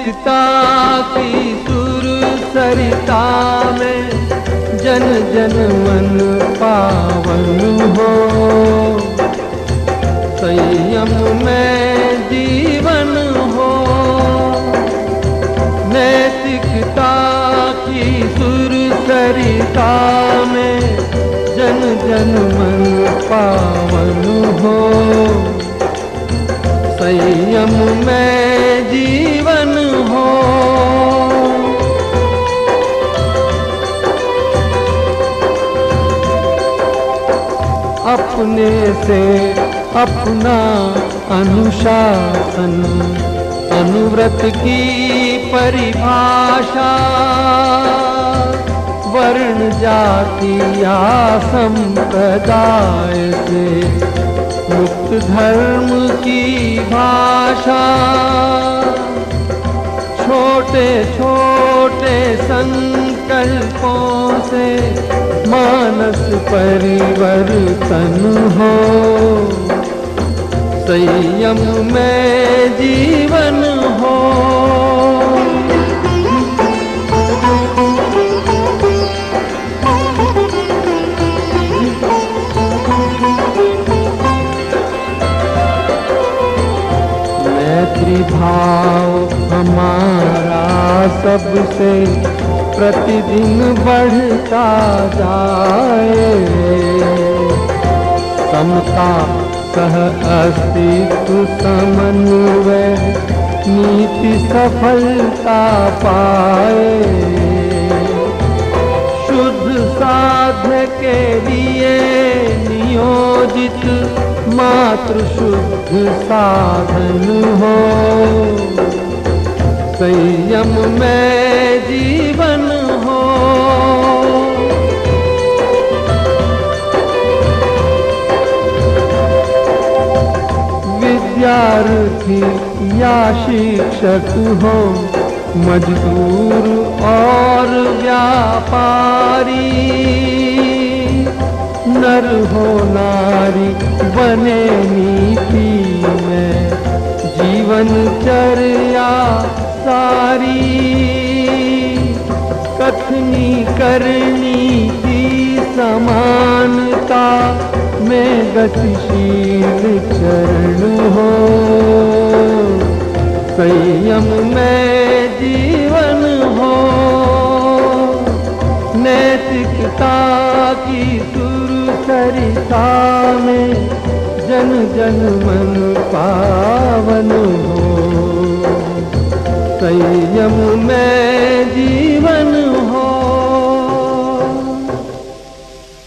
सरिता की सुर सरिता में जन जन मन पावन हो। संयम में जीवन हो। नैतिकता की सुर सरिता में जन जन मन पावन हो। अपने से अपना अनुशासन, अनुव्रत की परिभाषा। वर्ण, जाति, या संप्रदाय से मुक्त धर्म की भाषा। छोटे छोटे संकल्पों से मानस परिवर्तन हो। संयम में जीवन हो। मैत्री भाव हमारा सबसे प्रतिदिन बढ़ता जाए। समता, सह अस्तित्व, समन्वय, नीति, सफलता पाए। शुद्ध साध के लिए नियोजित मात्र शुद्ध साधन हो। संयम में जीवन विद्यार्थी या शिक्षक हो, मजदूर और व्यापारी। नर हो नारी, बने नीति में जीवन चर्या सारी। कथनी करनी गतिशील चरण हो। संयम में जीवन हो। नैतिकता की सुरसरिता में जन जन मन पावन हो। संयम में